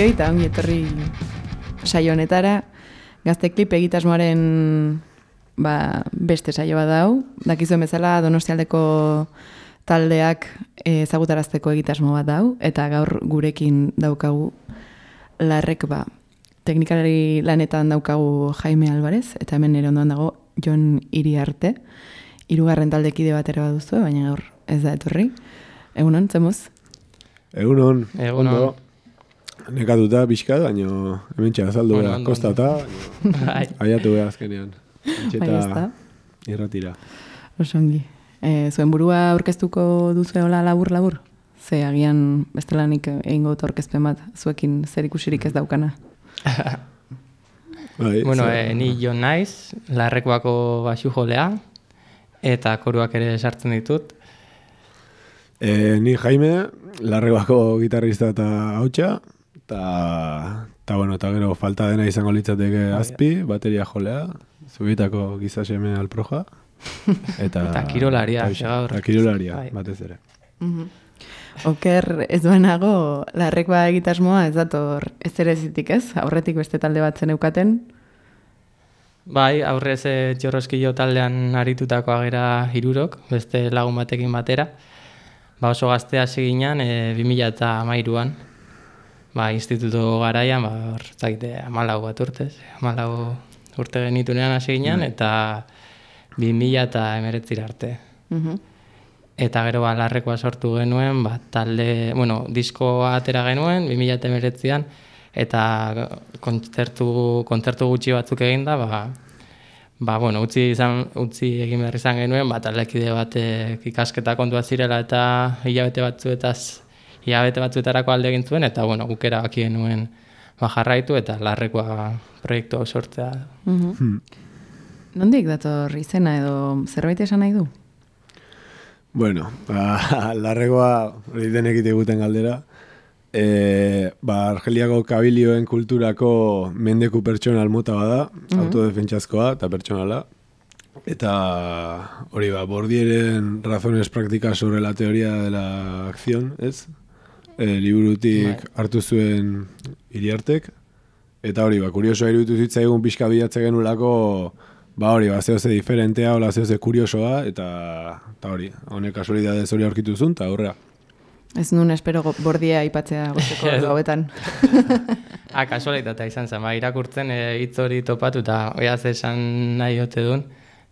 guztioi eta ongi etorri saio honetara. Gazte klip egitasmoaren ba, beste saio bat dau. Dakizuen bezala Donostialdeko taldeak ezagutarazteko egitasmo bat dau eta gaur gurekin daukagu larrek ba teknikalari lanetan daukagu Jaime Alvarez eta hemen nire ondoan dago Jon Iriarte. Hirugarren taldekide bat ere baduzu, baina gaur ez da etorri. Egunon, zemuz? Egunon, Egunon. ondo. Nekatuta pixka, baina hemen azaldu Bueno, bueno, ondo, kostata, Bai. aiatu behar azkenean. Bai. Etxeta irratira. Osongi. E, zuen burua aurkeztuko duzu hola labur-labur? Ze agian bestelanik egingo dut aurkezpen bat zuekin zer ikusirik ez daukana. Bai, Bueno, eh, ni Jon naiz, larrekoako basu jolea, eta koruak ere sartzen ditut. Eh, ni Jaime, larrebako gitarrista eta hautsa, eta, eta, bueno, eta gero falta dena izango litzateke azpi, bateria jolea, zubitako gizaseme alproja, eta... Eta kirolaria, eta gaur. Eta kirolaria, Bai. batez ere. Oker ez duenago, larrekoa egitasmoa ez dator ez ere zitik ez? Aurretik beste talde bat zeneukaten. Bai, aurrez e, txorroskillo taldean aritutakoa gera hirurok, beste lagun batekin batera. Ba oso gazte hasi ginen, e, 2000 eta amairuan. Ba, instituto garaian, ba, hor, zakite, amalau bat urtez. Amalau urte genitunean hasi ginen, eta 2000 eta emeretzira arte. Mhm. Eta gero ba, larrekoa sortu genuen, ba, talde, bueno, diskoa atera genuen, 2019an, eta kontzertu, kontzertu gutxi batzuk eginda, ba, ba, bueno, utzi, izan, utzi egin behar izan genuen, ba, taldekide batek ikasketa kontua zirela eta hilabete batzuetaz, hilabete batzuetarako alde egin zuen, eta, bueno, guk erabaki genuen ba, jarraitu, eta larrekoa proiektu hau sortzea. Mhm. Hmm. Nondik dator izena edo zerbait esan nahi du? Bueno, ba, larregoa hori denek egiten galdera. E, ba, Argeliako kabilioen kulturako mendeku pertsonal mota bada, autodefentsaskoa eta pertsonala. Eta hori ba, bordieren razones prácticas sobre la teoría de la acción, ez? E, liburutik hartu zuen iriartek. Eta hori, ba, kuriosoa iruditu zitzaigun pixka bilatze genulako, ba hori, ba, zehoze diferentea, hola zehoze kuriosoa, eta, eta hori, honek kasualidadez hori aurkitu zuen, eta aurrea. Ez nun espero bordia aipatzea gozeko gauetan. Ah, kasualitatea izan zen, ba, irakurtzen e, hitz hori topatu eta oiaz esan nahi ote duen,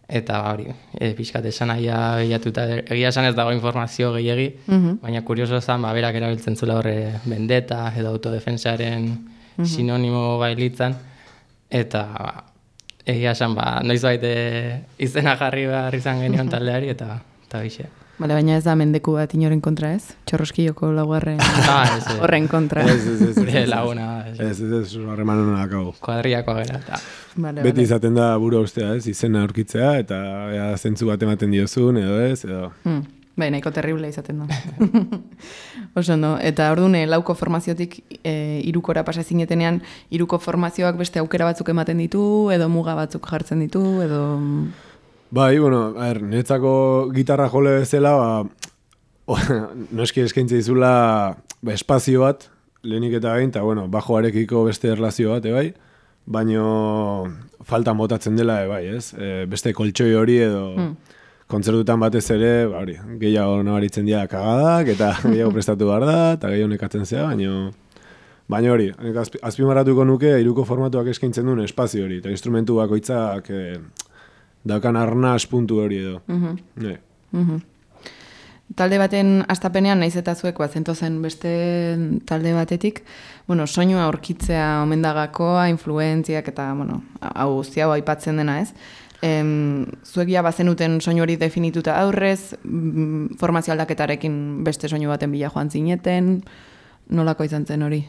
eta hori, e, pixkat esan nahia bilatuta, egia esan ez dago informazio gehiegi, Mhm. baina kurioso zen, ba, berak erabiltzen zula horre vendeta edo autodefensaren sinonimo bailitzan, eta ba, egia esan, ba, noiz baite izena jarri behar izan genion taldeari, eta eta bixe. Bale, baina ez da mendeku bat inoren kontra ez? Txorroskilloko laugarren Ah, horren kontra. Ez, ez, ez, Gure laguna, ez, ez, ez, harreman honak hau. kuadriakoa gara, Bale, Beti izaten da buru ustea, ez, izena aurkitzea, eta ea, zentzu bat ematen diozun, edo ez, edo... Hmm. Bai, nahiko terrible izaten da. Oso ondo, eta orduan eh, lauko formaziotik e, irukora pasa zinetenean, iruko formazioak beste aukera batzuk ematen ditu, edo muga batzuk jartzen ditu, edo... Bai, bueno, a ver, netzako gitarra jole bezala, ba, noski eskaintza dizula ba, espazio bat, lehenik eta gain, eta bueno, bajoarekiko beste erlazio bat, ebai, baino falta motatzen dela, ebai, ez? E, beste koltsoi hori edo kontzertutan batez ere, ba, hori, gehiago nabaritzen dira kagadak, eta gehiago prestatu behar da, eta gehiago nekatzen zea, baino... Baina hori, azpimarratuko nuke iruko formatuak eskaintzen duen espazio hori, eta instrumentu bakoitzak e, daukan arnaz puntu hori edo. Mhm. Ne. Mhm. Talde baten astapenean naiz eta zuek bat zentozen beste talde batetik, bueno, soinua aurkitzea omendagakoa, influentziak eta, bueno, hau guzti hau aipatzen dena ez. Em, zuek ja bazenuten soinu hori definituta aurrez, mm, formazio aldaketarekin beste soinu baten bila joan zineten, nolako izan zen hori?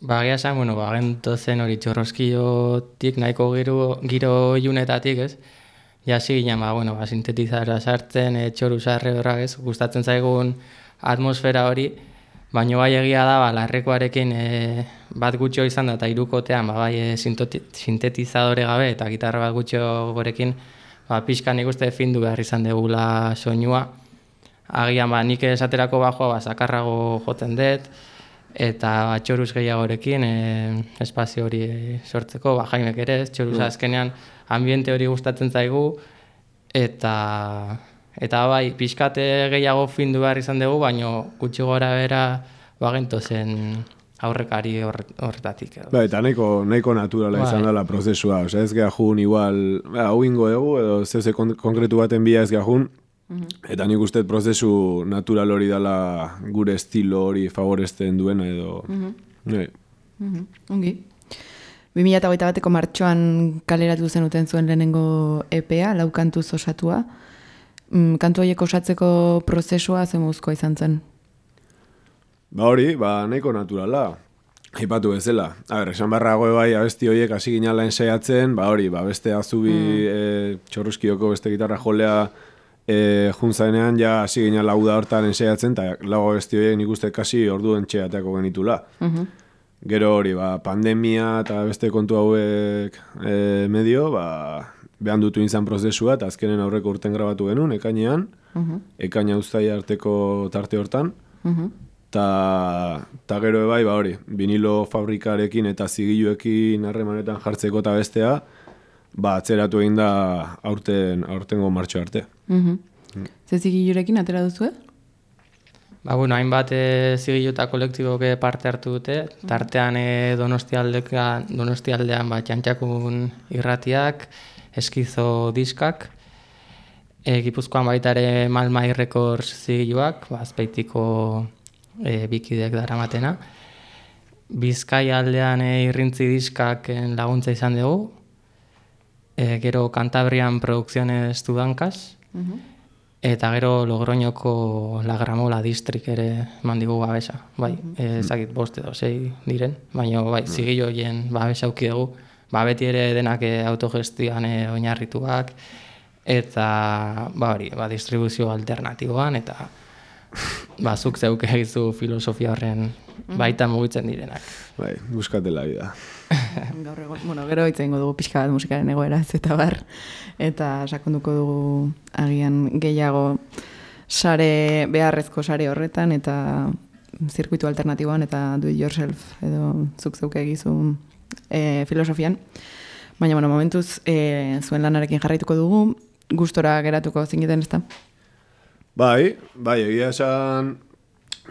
Ba, esan, bueno, ba, gentozen hori txorroskiotik nahiko giro, giro ilunetatik, ez? Jasi ginen, ba, bueno, ba, sintetizara sartzen, e, txoru sarre horrak, ez? Gustatzen zaigun atmosfera hori, baino bai egia da, ba, larrekoarekin e, bat gutxo izan da, eta irukotean, ba, bai e, sintetizadore gabe, eta gitarra bat gutxo gorekin, ba, pixkan ikuste findu behar izan degula soinua. Agian, ba, nik esaterako bajoa, ba, sakarrago joten dut, eta ba, txoruz gehiagorekin e, espazio hori sortzeko, ba, jaimek ere, txoruz azkenean ambiente hori gustatzen zaigu, eta eta bai, pixkate gehiago findu behar izan dugu, baino gutxi gora bera bagento zen aurrekari horre- horretatik. Edo. Ba, eta nahiko, nahiko naturala Bai. izan dela prozesua. Osea, ez geha jun igual, ba, hau ingo dugu, edo zeuze kon konkretu baten bila ez geha jun, eta nik uste prozesu natural hori dela gure estilo hori favorezten duena edo... Bai. Mhm, Ongi. 2008 bateko martxoan kaleratu zenuten zuen lehenengo EPA, lau kantuz osatua. Mm, kantu horiek osatzeko prozesua zemuzkoa izan zen. Ba hori, ba nahiko naturala. Aipatu bezala. A ber, esan barrago bai abesti horiek hasi ginala ensaiatzen, ba hori, ba beste azubi e, txorroskioko beste gitarra jolea e, juntzaenean ja hasi ginala hau da hortan ensaiatzen, eta lago abesti horiek nik uste kasi orduen txeateako genitula. Gero hori, ba, pandemia eta beste kontu hauek e, medio, ba, behan dutu izan prozesua, eta azkenen aurreko urten grabatu genuen, ekainean, ekaina uztaia arteko tarte hortan, Ta, ta gero ebai, ba hori, vinilo fabrikarekin eta zigiluekin harremanetan jartzeko eta bestea, ba atzeratu egin da aurten, aurtengo martxo arte. Mhm. Ze zigilurekin atera duzu, Ba, bueno, hainbat e, zigilu eta kolektiboke parte hartu dute, tartean e, donostialdeka, donostialdean ba, txantxakun irratiak, eskizo diskak, e, Gipuzkoan baita ere Malmai Records zigiluak, ba, azpeitiko e, bikidek daramatena. Bizkai aldean e, irrintzi diskak laguntza izan dugu, e, gero Cantabrian Producciones Tudankas, Eta gero Logroñoko La Gramola District ere mandigu babesa. Bai, eh, ezakit bost edo sei diren, baina bai, zigilo horien babesa auki dugu. Ba, beti ere denak eh, autogestioan eh, oinarrituak, eta ba hori, ba, distribuzio alternatiboan, eta ba, zuk zeuk egizu filosofia horren baita mugitzen direnak. Bai, buskate la vida. Gaur egon, bueno, gero hitz egingo dugu pixka bat musikaren egoeraz eta bar, eta sakonduko dugu agian gehiago sare, beharrezko sare horretan, eta zirkuitu alternatiboan, eta do it yourself, edo zuk zeuke egizu e, filosofian. Baina, bueno, momentuz, e, zuen lanarekin jarraituko dugu, gustora geratuko zineten ez da? Bai, bai, egia esan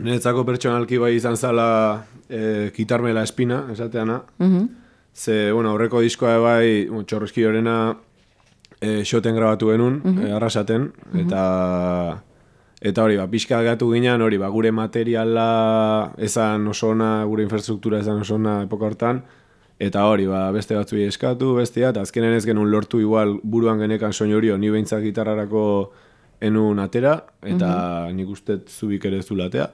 niretzako pertsonalki bai izan zala e, kitarme la espina, esateana. Mhm. Ze, bueno, aurreko diskoa bai, bueno, txorroski horrena e, xoten grabatu genuen, e, arrasaten, eta eta hori, ba, pixka gatu ginean, hori, ba, gure materiala ezan oso ona, gure infrastruktura ezan oso ona epoka hortan, eta hori, ba, beste batzuei eskatu, bestea, eta azkenen ez genuen lortu igual buruan genekan soinu hori, ni behintzak gitarrarako enun atera, eta nik uste zubik ere zulatea.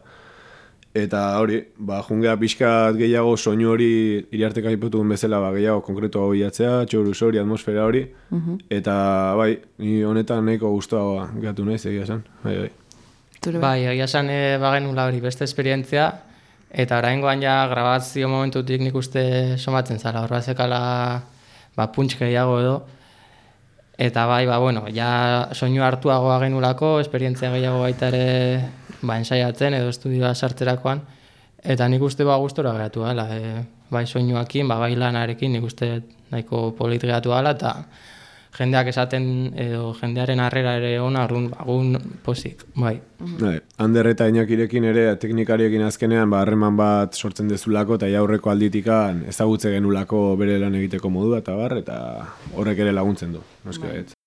Eta hori, ba, jungea pixkat gehiago soinu hori iriartek aipatu bezala, ba, gehiago konkretu hau bilatzea, txoruz hori, atmosfera hori, eta bai, ni honetan nahiko guztua gatu naiz egia esan, bai, bai. Zure Bai, egia esan e, bagenula hori beste esperientzia, eta oraingoan ja grabazio momentutik nik uste somatzen zara, hor bazekala ba, punts gehiago edo, eta bai, ba, bueno, ja soinu hartuagoa genulako, esperientzia gehiago baita ere ba, ensaiatzen edo estudioa sartzerakoan, eta nik uste ba gustora geratu gala, e, bai soinuakin, ba, bai lanarekin nik uste nahiko polit geratu gala, eta jendeak esaten edo jendearen harrera ere ona, orduan ba, gun pozik, bai. Bai, Ander eta Inakirekin ere teknikariekin azkenean ba harreman bat sortzen dezulako eta ja aurreko alditikan ezagutze genulako bere lan egiteko modua eta bar eta horrek ere laguntzen du. Noski baietz.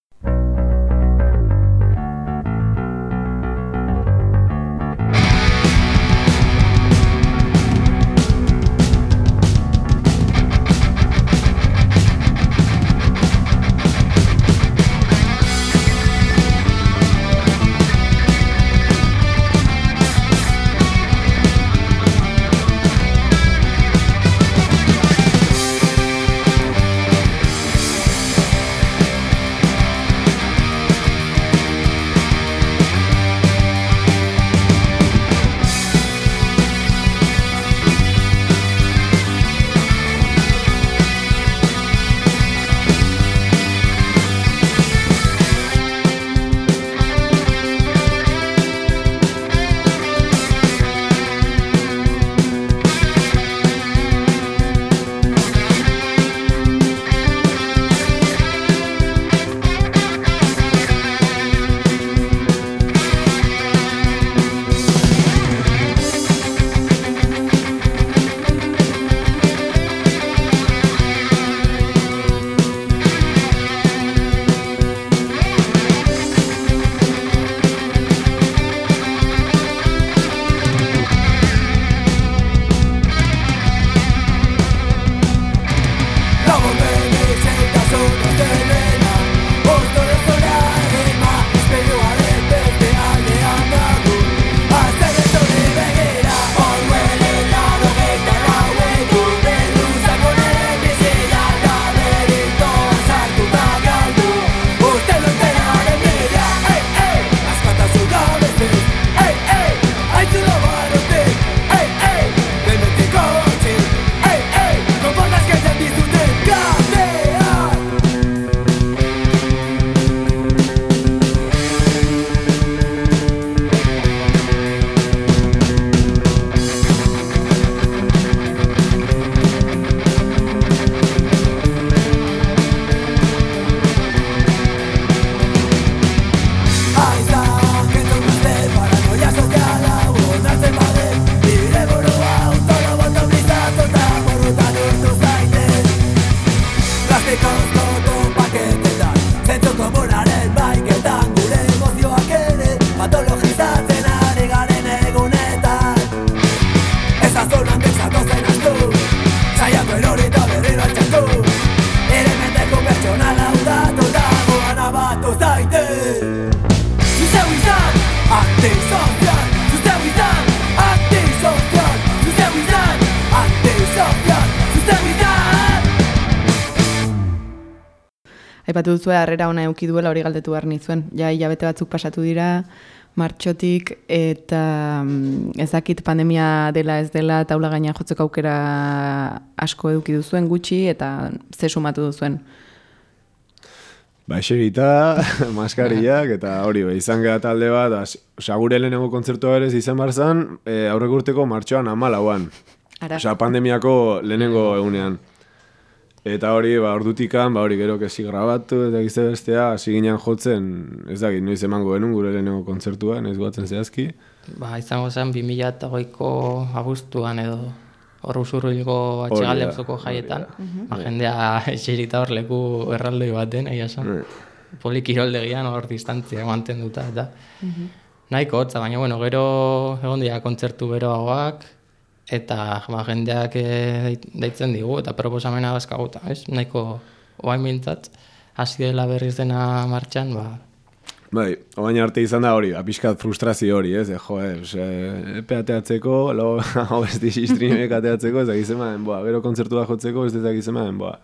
Aipatu duzu harrera ona eduki duela hori galdetu behar nizuen. Ja, hilabete batzuk pasatu dira, martxotik, eta mm, ez dakit pandemia dela ez dela taula gaina jotzeko aukera asko eduki duzuen gutxi, eta ze sumatu duzuen. Ba, eserita, maskariak, eta hori, be, izan geha talde bat, as, osea, gure lehenengo kontzertua ere izan barzan, e, aurrek urteko martxoan amalauan. Osea, pandemiako lehenengo egunean. Eta hori, ba, ordutikan, ba, hori gero kesi grabatu, eta gizte bestea, hasi ginen jotzen, ez dakit, noiz emango genuen gure lehenengo kontzertua, naiz guatzen zehazki. Ba, izango zen 2008ko abuztuan edo hor usurruilgo atxegalde auzoko jaietan. da. Ba, jendea eserita hor leku erraldoi baten, aia esan. Bai. Polikiroldegian hor distantzia mantenduta, eta nahiko hotza, baina bueno, gero egon dira kontzertu beroagoak, eta ba, jendeak eh, deit- deitzen digu, eta proposamena bazkaguta, ez? Nahiko oain bintzat, hasi dela berriz dena martxan, ba, Bai, oain arte izan da hori, apiskat frustrazio hori, ez? E, jo, ez, e, epe ateatzeko, lo, hau besti streamek ateatzeko, ez da gizemaen, boa, gero kontzertua jotzeko, ez da gizemaen, boa.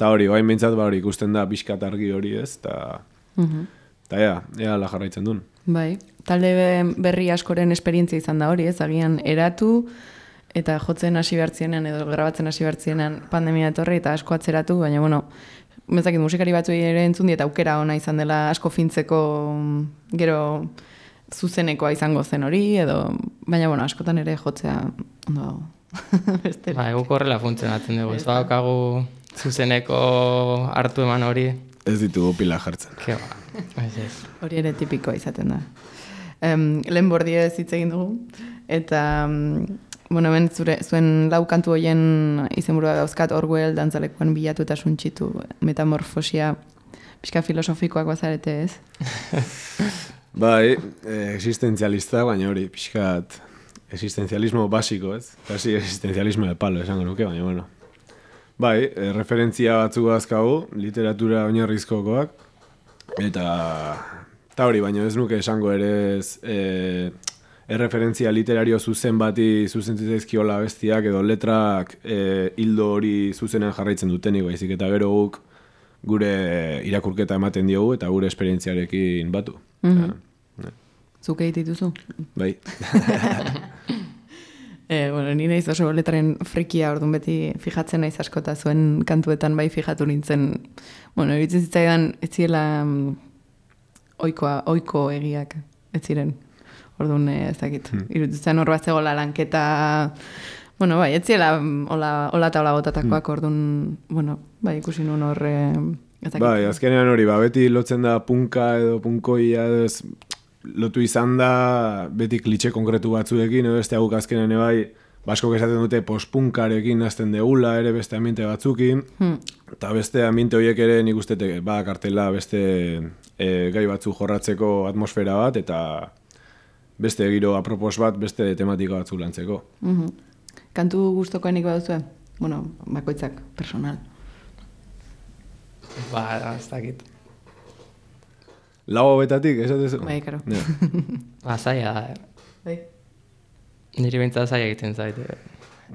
Ta hori, oain bintzat, ba hori, ikusten da pixkat argi hori, ez? Ta, Mhm. ta ea, ea la jarraitzen duen. Bai, talde berri askoren esperientzia izan da hori, ez? Agian eratu, eta jotzen hasi behartzienan edo grabatzen hasi behartzienan pandemia etorri eta asko atzeratu, baina bueno, bezakit musikari batzuei ere entzun diet aukera ona izan dela asko fintzeko mm, gero zuzenekoa izango zen hori, edo, baina bueno, askotan ere jotzea ondo dago. Beste. ba, eguk horrela funtzionatzen dugu, ez badaukagu zuzeneko hartu eman hori, Ez ditugu pila jartzen. ke ba, ez ez. Hori ere tipikoa izaten da. Um, lehen bordia ez hitz egin dugu, eta, um, bueno, hemen zure, zuen lau kantu hoien izenburua dauzkat, Orwell, dantzalekuan bilatu eta suntxitu, metamorfosia, pixka filosofikoak bazarete ez? Bai, eh, existenzialista, baina hori, pixkat, existenzialismo basiko, ez? Kasi existenzialismo de palo, esango nuke, baina bueno. Bai, eh, referentzia batzuk azkagu, literatura oinarrizkokoak, eta, eta hori, baina ez nuke esango ere ez, eh, erreferentzia literario zuzen bati zuzen zitzaizkiola bestiak edo letrak eh, hildo hori zuzenean jarraitzen dutenik baizik eta gero guk gure irakurketa ematen diogu eta gure esperientziarekin batu. Mhm. Osea, Zuk egite dituzu? Bai. E, bueno, ni naiz oso letraren frikia, orduan beti fijatzen naiz askota zuen kantuetan bai fijatu nintzen, bueno, iruditzen zitzaidan ez zirela mm, oikoa, oiko egiak, ez ziren. Orduan, eh, ez dakit, Hmm. iruditzen hor bat zegoela lanketa, bueno, bai, mm, hola, hola eta hola Hmm. botatakoak, orduan, bueno, bai, ikusi nuen hor, eh, ez dakit. Bai, azkenean hori, ba, beti lotzen da punka edo punkoia edo ez, lotu izan da beti klitxe konkretu batzuekin edo beste guk azkenean bai baskok esaten dute postpunkarekin nazten deula ere beste ambiente batzukin Hmm. eta beste ambiente horiek ere nik uste te- ba kartela beste e, gai batzu jorratzeko atmosfera bat eta beste giro apropos bat beste tematika batzu lantzeko. Mhm. Kantu gustokoenik baduzue? Bueno, bakoitzak, personal. Ba, ez dakit. Lau hobetatik, esatezu? Bai, karo. Ja. Ba, zaila da, eh. Bai. niri bintzat zaila egiten zaite.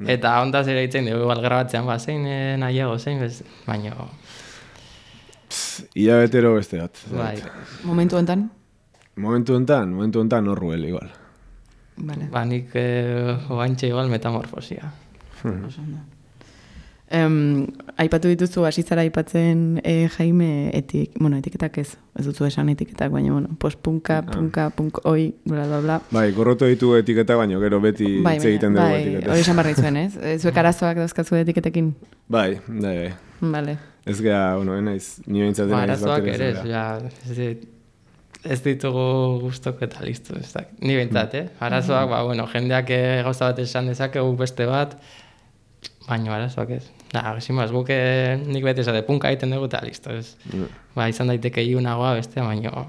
Eta ondaz ere egiten dugu, igual grabatzean, ba, zein eh, nahiago, zein, bez, baina, Ia betero beste bat. bai, Momentu enten? Momentu enten, momentu enten Orwell igual. Vale. ba, nik eh, oantxe igual metamorfosia. Ondo. Em, aipatu dituzu hasi zara aipatzen e, Jaime etik, bueno, etiketak ez, ez dutzu esan etiketak, baina bueno, postpunka, punka, punk, oi, bla, bla, bla. Bai, gorroto ditu etiketa baino, gero beti Bai, hitz egiten dugu bai, etiketa. hori esan barri zuen, ez? E, Zuek arazoak dauzkazu etiketekin? Bai, bai, bai. Vale. Ez gea, bueno, enaiz, ni behintzat Ba, arazoak ere, ja, ez, ez ditugu guztok eta listo, ez dakit. Ni behintzat, eh? Arazoak, ba, bueno, jendeak eh, gauza bat esan dezake, guk beste bat, baina arazoak ez. Da, esimaz, guk eh, nik beti esate punka egiten dugu eta listo, ez. Ba, izan daiteke iunagoa beste, baina,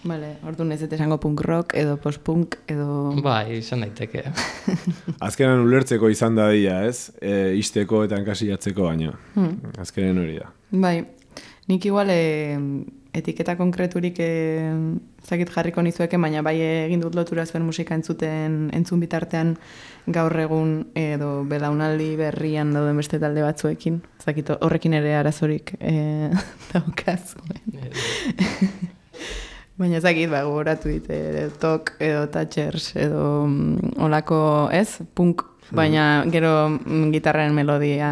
Vale, orduan ez esango punk rock, edo post-punk, edo... bai, izan daiteke. Azkenan ulertzeko izan da dia, ez? E, isteko eta enkasillatzeko baino. Hmm. Azkenen hori da. Bai, Nik igual e, etiketa konkreturik e, zakit jarriko nizueke, baina bai egin dut lotura zuen musika entzuten entzun bitartean gaur egun edo belaunaldi berrian dauden beste talde batzuekin. Zakit horrekin ere arazorik e, daukazuen. Baina ezakit, ba, gogoratu dit, e, tok edo touchers edo mm, olako, ez, punk, baina gero mm, gitarraren melodia,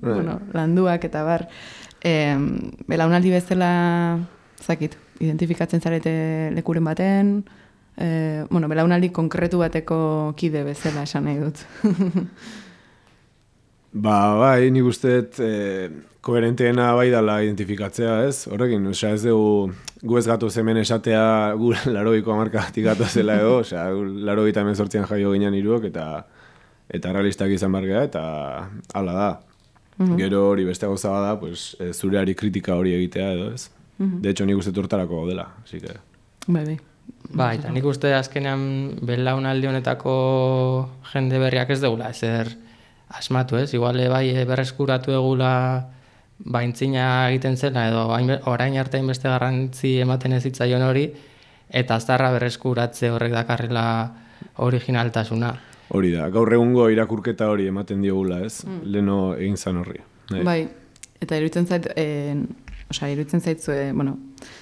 bueno, landuak eta bar, e, belaunaldi bezala, zakit, identifikatzen zarete lekuren baten, e, bueno, belaunaldi konkretu bateko kide bezala esan nahi dut. Ba, bai, nik uste e, koherenteena bai dala identifikatzea, ez? Horrekin, osea, ez dugu, gu ez gatoz hemen esatea, gu laroiko amarkatik gatozela edo, osea, gu laroita hemen sortzian jaio ginen iruok, eta eta realistak izan bargea, eta hala da. Gero hori beste gauza bada, pues, e, zureari kritika hori egitea edo, ez? De hecho, nik uste dut hortarako dela, así que... bai, bai. Ba, eta nik uste azkenean belaunaldi honetako jende berriak ez degula, ezer asmatu ez, igual bai eh, berreskuratu egula baintzina egiten zela edo orain arte beste garrantzi ematen ez zitzaion hori eta aztarra berreskuratze horrek dakarrela originaltasuna. Hori da, gaur egungo irakurketa hori ematen diogula, ez? Leno egin zan horri. Bai. Bai, eta iruditzen zait, e, osea, iruditzen zait, zue, bueno,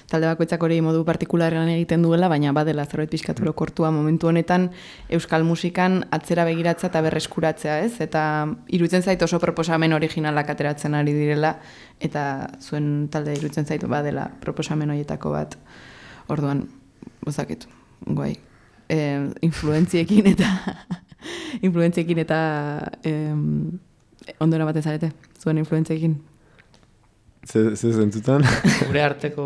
talde bakoitzak hori modu partikularrean egiten duela, baina badela zerbait pixkat kortua momentu honetan euskal musikan atzera begiratza eta berreskuratzea, ez? Eta iruditzen zait oso proposamen originalak ateratzen ari direla, eta zuen talde iruditzen zait badela proposamen horietako bat. Orduan, bozakit, guai. E, influentziekin eta influentziekin eta em, ondo eramaten zarete, zuen influentziekin. Ze, ze zentzutan? Gure arteko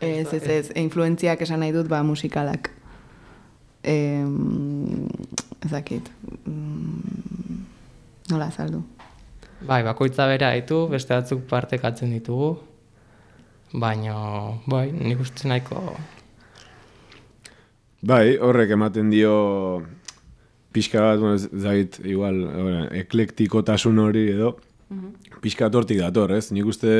Ez, ez, ez, influentziak esan nahi dut, ba, musikalak. E, ezakit. Mm, nola azaldu. Bai, bakoitza bera ditu, beste batzuk partekatzen ditugu. Baina, bai, nik uste nahiko Bai, horrek ematen dio pixka bat, bueno, zait, igual, ora, eklektikotasun hori edo, pixka bat hortik dator, ez? Nik uste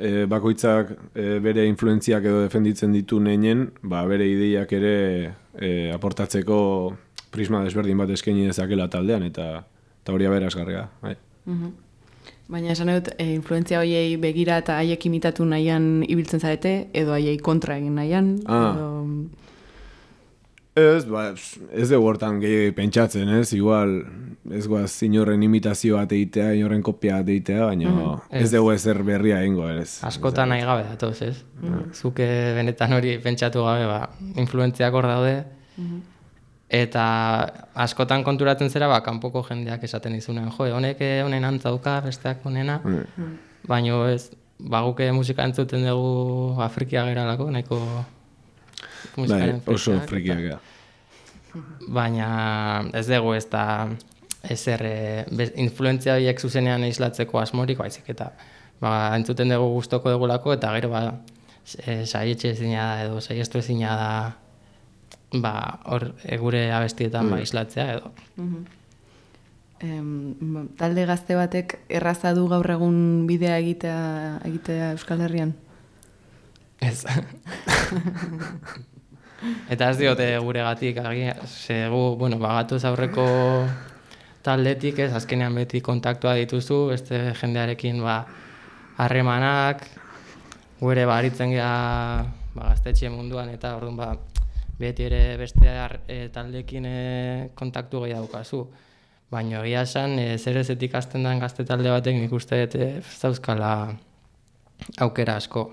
e, bakoitzak e, bere influentziak edo defenditzen ditu neinen, ba, bere ideiak ere e, aportatzeko prisma desberdin bat eskaini dezakela taldean, eta eta hori aberasgarria, bai. Baina esan dut, e, influentzia horiei begira eta haiek imitatu nahian ibiltzen zarete, edo haiei kontra egin nahian, Ah. edo... Ez, ba, ez dugu hortan gehi pentsatzen, ez? Igual, ez guaz inorren imitazio bat egitea, inorren kopia bat egitea, baina ez Ez. dugu ezer berria egingo, ez? askotan nahi gabe datoz, ez? Zuke benetan hori pentsatu gabe, ba, influentziak hor daude, eta askotan konturatzen zera, ba, kanpoko jendeak esaten dizunen, jo, honek eh, honen antzauka, besteak honena, baina ez, ba, guke musika entzuten dugu Afrikia geralako, nahiko Bai, oso frikiak da. baina ez dugu ez da ezer e, be- influentzia horiek zuzenean islatzeko asmorik baizik eta ba, entzuten dugu gustoko dugulako eta gero ba e, saietxe ezina da edo saiestu ezina da ba hor e, gure abestietan ba islatzea edo Em, talde gazte batek erraza du gaur egun bidea egitea, egitea Euskal Herrian? ez eta ez diote guregatik agian ze gu bueno bagatoz aurreko taldetik ez azkenean beti kontaktua dituzu beste jendearekin ba harremanak gure baritzen gea ba, gaztetxe munduan eta orduan ba beti ere beste har- e, taldekin e, kontaktu gehi daukazu. Baina egia esan, e, zer ezetik hasten den gazte talde batek nik uste dut e, ez dauzkala aukera asko.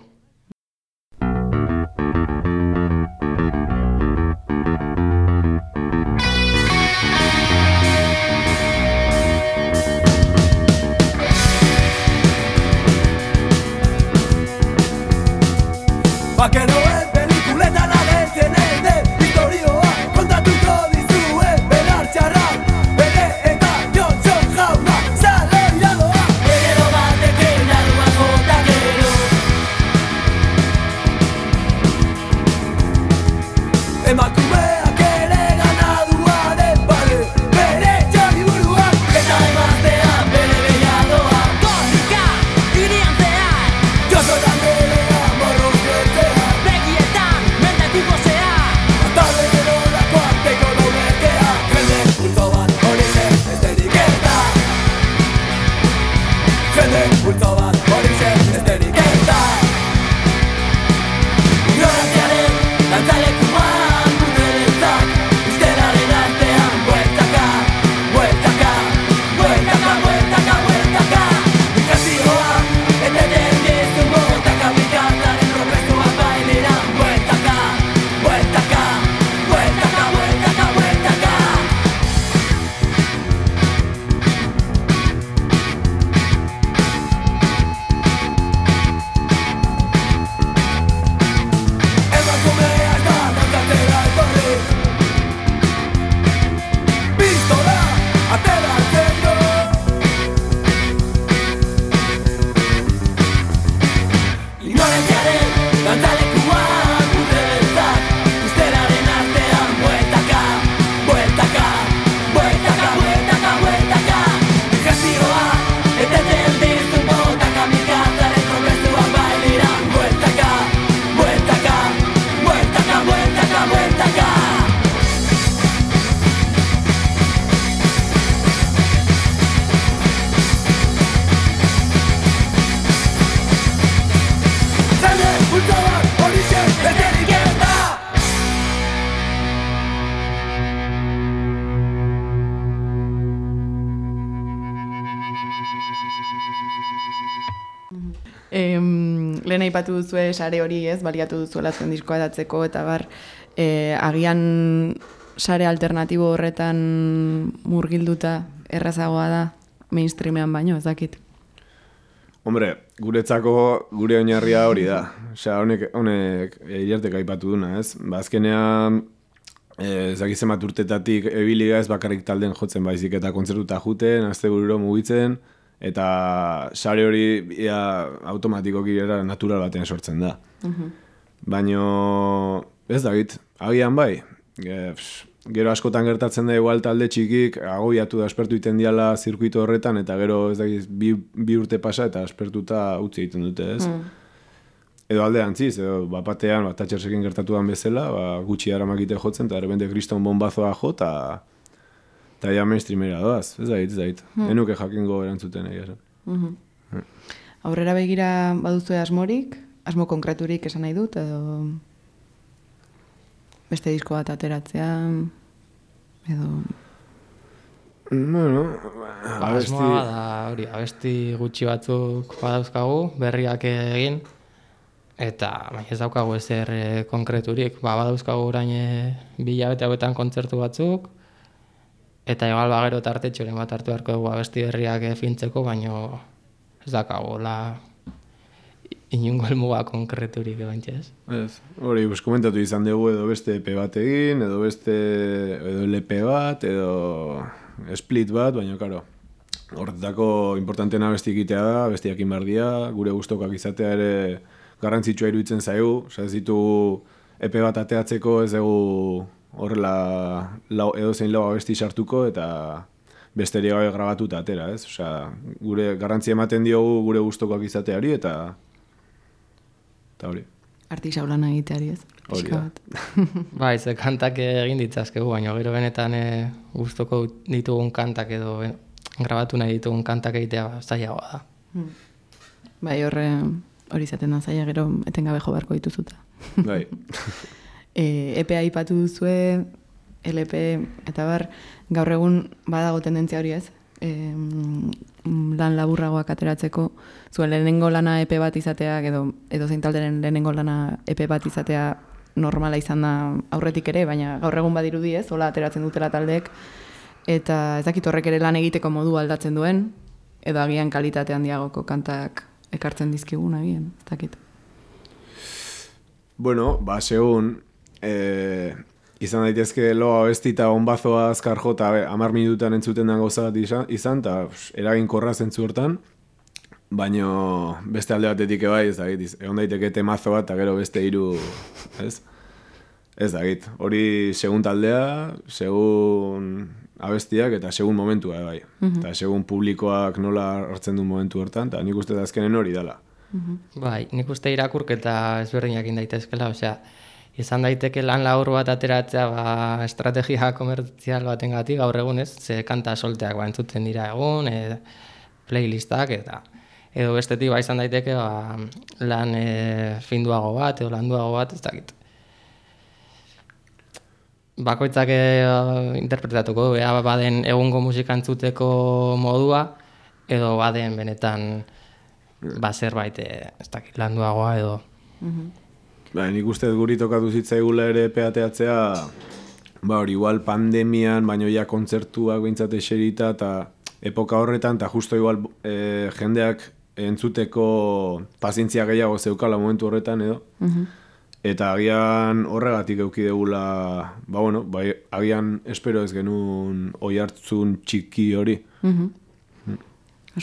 Lehen aipatu duzue sare hori ez, baliatu duzuela zuen diskoa edatzeko, eta bar, e, agian sare alternatibo horretan murgilduta errazagoa da mainstreamean baino, ez dakit. Hombre, guretzako gure oinarria hori da. Osea, honek, honek iriartek aipatu duna, ez? Ba, azkenean, eh, ez dakit zenbat urtetatik ebiliga ez bakarrik talden jotzen baizik eta kontzertuta juten, azte bururo mugitzen, eta sare hori ia, automatikoki era natural batean sortzen da. Baino, ez dakit, agian bai, e, pss, gero askotan gertatzen da igual talde txikik agoiatu da aspertu iten diala zirkuito horretan eta gero ez dakit bi, bi urte pasa eta aspertuta utzi egiten dute, ez? Edo alde antziz, edo bapatean, bat Thatchersekin gertatuan bezala, ba, gutxi aramakite jotzen, eta erbente kriston bombazoa jo, eta eta ja mainstreamera doaz, ez dakit, ez dakit. Enuke jakingo erantzuten egia esan. Aurrera begira baduzu asmorik, asmo konkreturik esan nahi dut, edo beste disko bat ateratzea, edo... Bueno, Abesti... abesti... da, hori, abesti gutxi batzuk badauzkagu, berriak egin, eta baina ez daukagu ezer eh, konkreturik. Ba, badauzkagu orain eh, bi hilabete hauetan kontzertu batzuk, eta igual bagero tartetxoren bat hartu beharko dugu abesti berriak eh, fintzeko, baino ez daukagu la inungo helmuga konkreturik ebantxe ez. Hori, pues, komentatu izan dugu edo beste EP bat egin, edo beste edo LP bat, edo split bat, baina, karo, horretako importanteena besti egitea da, bestiak inbardia, gure gustokoak izatea ere garrantzitsua iruditzen zaigu, ez ditu EP bat ateatzeko ez dugu horrela lau, edo zein lau abesti sartuko eta besterik gabe grabatuta atera, ez? Osea, gure garrantzi ematen diogu gure gustokoak izateari eta eta hori. Artisau lana egiteari ez? Hori da. Bai, ze kantak egin ditzazkegu, baina gero benetan e, gustoko ditugun kantak edo e, grabatu nahi ditugun kantak egitea zailagoa da. Bai, horre hori izaten da zaila gero etengabe jo beharko dituzuta. Bai. E, EPA aipatu duzue, LP, eta bar, gaur egun badago tendentzia hori ez? E, lan laburragoak ateratzeko, zuen lehenengo lana EP bat izatea, edo, edo zein talderen lehenengo lana EP bat izatea normala izan da aurretik ere, baina gaur egun badirudi ez, hola ateratzen dutela taldeek, eta ez dakit horrek ere lan egiteko modu aldatzen duen, edo agian kalitate handiagoko kantak ekartzen dizkigun agian, ez dakit. Bueno, ba, segun, e, izan daitezke loa abesti eta onbazoa azkar jota amar minutan entzuten den gauza bat izan, izan eta eraginkorra zentzu hortan, baino beste alde batetik ebai, ez dakit, egon daiteke temazo bat, eta gero beste hiru, ez? Ez dakit, hori segun taldea, segun abestiak eta segun momentua bai. Eta segun publikoak nola hartzen du momentu hortan, eta nik uste da azkenen hori dela. Bai, nik uste irakurketa ezberdinak egin daitezkela, osea, izan daiteke lan labur bat ateratzea ba, estrategia komertzial batengatik gaur egun ez, ze kanta solteak ba, entzuten dira egun, e, playlistak eta edo bestetik ba, izan daiteke ba, lan e, finduago bat edo landuago bat, ez dakit. Bakoitzak e, interpretatuko du, baden egungo musika entzuteko modua, edo baden benetan ba zerbait eh, ez dakit landuagoa edo Ba, nik uste guri tokatu zitzaigula ere peateatzea, ba, hori igual pandemian, baino ja kontzertuak behintzat eserita, eta epoka horretan, eta justo igual e, jendeak entzuteko pazientzia gehiago zeukala momentu horretan edo. Eta agian horregatik euki degula, ba bueno, bai, agian espero ez genuen oi hartzun txiki hori. Oso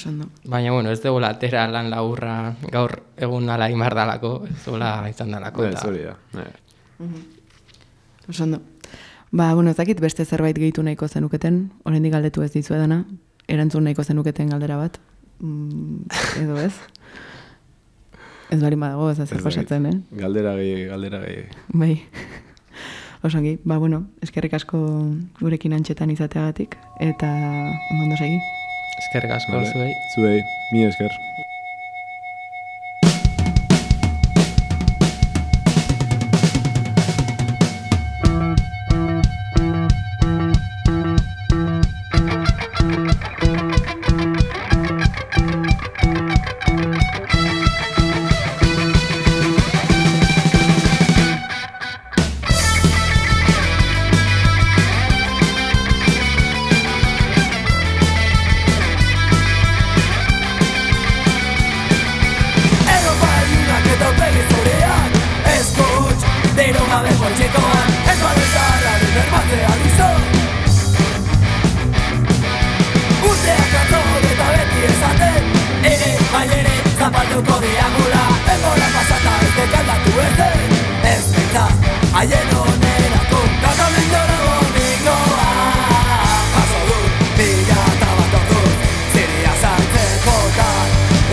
ondo. Baina, bueno, ez dugu latera lan laburra gaur egun ala imar dalako, ez duela izan dalako. Ez eta- hori da. eh. Oso ondo. Ba, bueno, ez dakit beste zerbait gehitu nahiko zenuketen, oraindik galdetu ez dizuedana, erantzun nahiko zenuketen galdera bat. Mm, edo ez? Ez bari badago, ez zer dakit. pasatzen, eh? Galdera gehi, galdera gehi. Bai. Osongi, ba, bueno, eskerrik asko gurekin antxetan izateagatik, eta ondo ondo segi. Eskerrik asko Vale. zuei. Zuei, mi esker.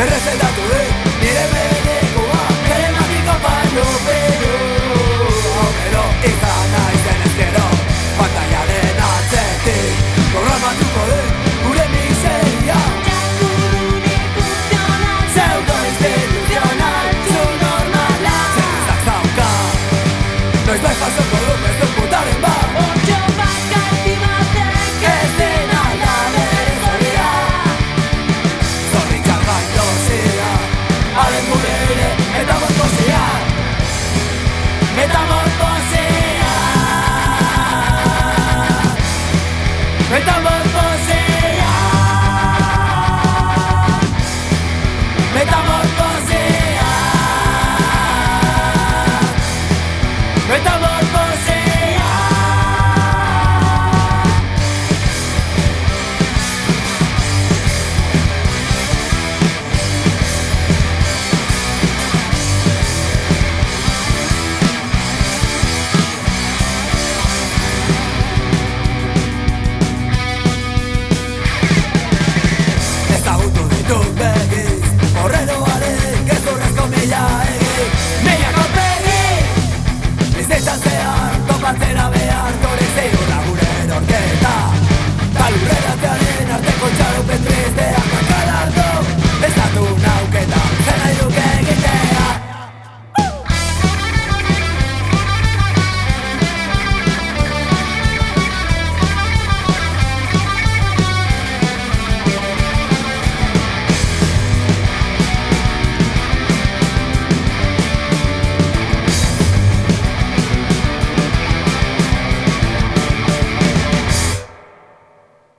receta tu